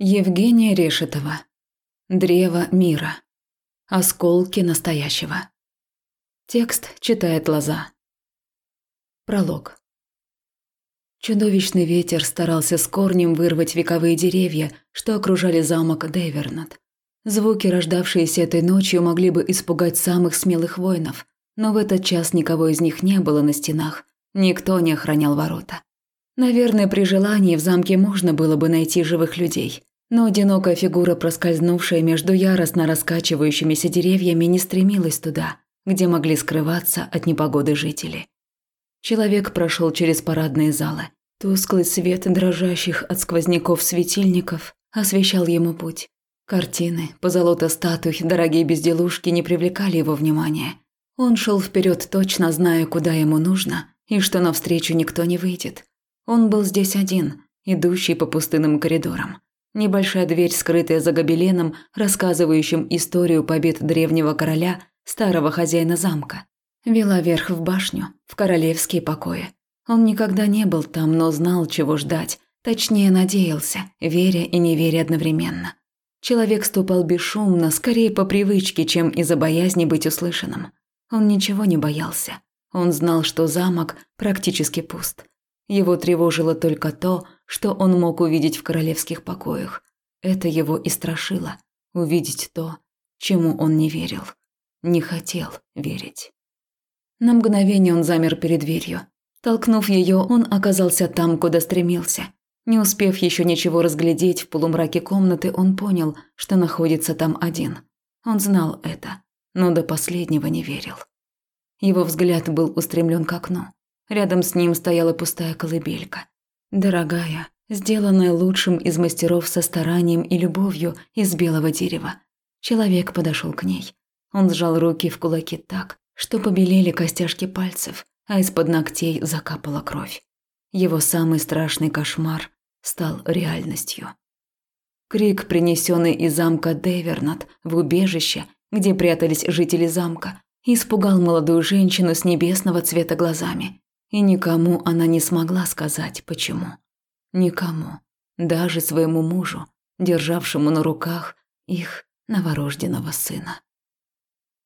Евгения Решетова. Древо мира. Осколки настоящего. Текст читает Лоза. Пролог. Чудовищный ветер старался с корнем вырвать вековые деревья, что окружали замок Дейвернат. Звуки, рождавшиеся этой ночью, могли бы испугать самых смелых воинов, но в этот час никого из них не было на стенах, никто не охранял ворота. Наверное, при желании в замке можно было бы найти живых людей, но одинокая фигура, проскользнувшая между яростно раскачивающимися деревьями, не стремилась туда, где могли скрываться от непогоды жители. Человек прошел через парадные залы. Тусклый свет дрожащих от сквозняков светильников освещал ему путь. Картины, позолота статуй, дорогие безделушки не привлекали его внимания. Он шел вперед, точно зная, куда ему нужно, и что навстречу никто не выйдет. Он был здесь один, идущий по пустынным коридорам. Небольшая дверь, скрытая за гобеленом, рассказывающим историю побед древнего короля, старого хозяина замка, вела вверх в башню, в королевские покои. Он никогда не был там, но знал, чего ждать, точнее надеялся, веря и не веря одновременно. Человек ступал бесшумно, скорее по привычке, чем из-за боязни быть услышанным. Он ничего не боялся. Он знал, что замок практически пуст. Его тревожило только то, что он мог увидеть в королевских покоях. Это его и страшило – увидеть то, чему он не верил, не хотел верить. На мгновение он замер перед дверью. Толкнув ее, он оказался там, куда стремился. Не успев еще ничего разглядеть в полумраке комнаты, он понял, что находится там один. Он знал это, но до последнего не верил. Его взгляд был устремлен к окну. Рядом с ним стояла пустая колыбелька. Дорогая, сделанная лучшим из мастеров со старанием и любовью из белого дерева. Человек подошел к ней. Он сжал руки в кулаки так, что побелели костяшки пальцев, а из-под ногтей закапала кровь. Его самый страшный кошмар стал реальностью. Крик, принесенный из замка Дейвернат в убежище, где прятались жители замка, испугал молодую женщину с небесного цвета глазами. И никому она не смогла сказать, почему. Никому. Даже своему мужу, державшему на руках их новорожденного сына.